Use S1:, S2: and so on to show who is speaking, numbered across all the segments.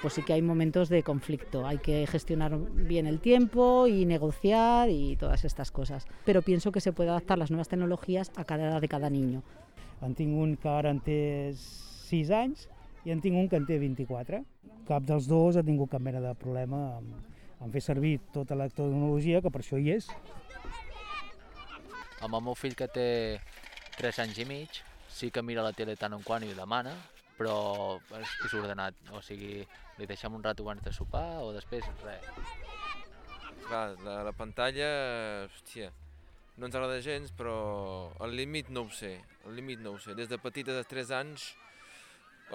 S1: pues sí que hay momentos de conflicto. Hay que gestionar bien el tiempo y negociar y todas estas cosas. Pero pienso que se puede adaptar las nuevas tecnologías a cada edad de cada niño.
S2: En tinc un que ara en té 6 anys i en tinc un que en té 24. Cap dels dos ha tingut cap mena de problema en, en fer servir tota la tecnologia, que per això hi és.
S3: Amb el meu fill que té 3 anys i mig, sí que mira la tele tant en quant i demana, però és, és ordenat, o sigui, li deixem un rato abans de sopar o després res.
S4: Clar, la, la pantalla, hòstia, no ens agrada gens, però el límit no ho sé, el límit no ho sé. Des de petita, de 3 anys,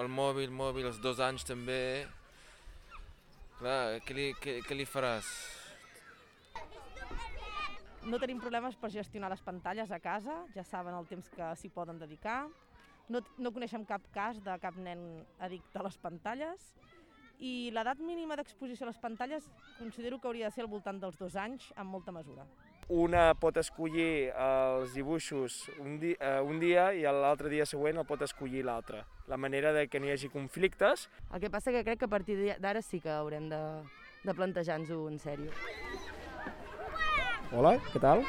S4: el mòbil, mòbil, els 2 anys també... Clar, què li, què, què li faràs?
S5: No tenim problemes per gestionar les pantalles a casa, ja saben el temps que s'hi poden dedicar. No, no coneixem cap cas de cap nen addicte a les pantalles. I l'edat mínima d'exposició a les pantalles considero que hauria de ser al voltant dels dos anys, amb molta mesura.
S6: Una pot escollir els dibuixos un, di eh, un dia i l'altre dia següent el pot escollir l'altre. La manera de que no hi hagi conflictes.
S7: El que passa que crec que a partir d'ara sí que haurem de, de plantejar-nos-ho en sèrio.
S6: Hola, què tal?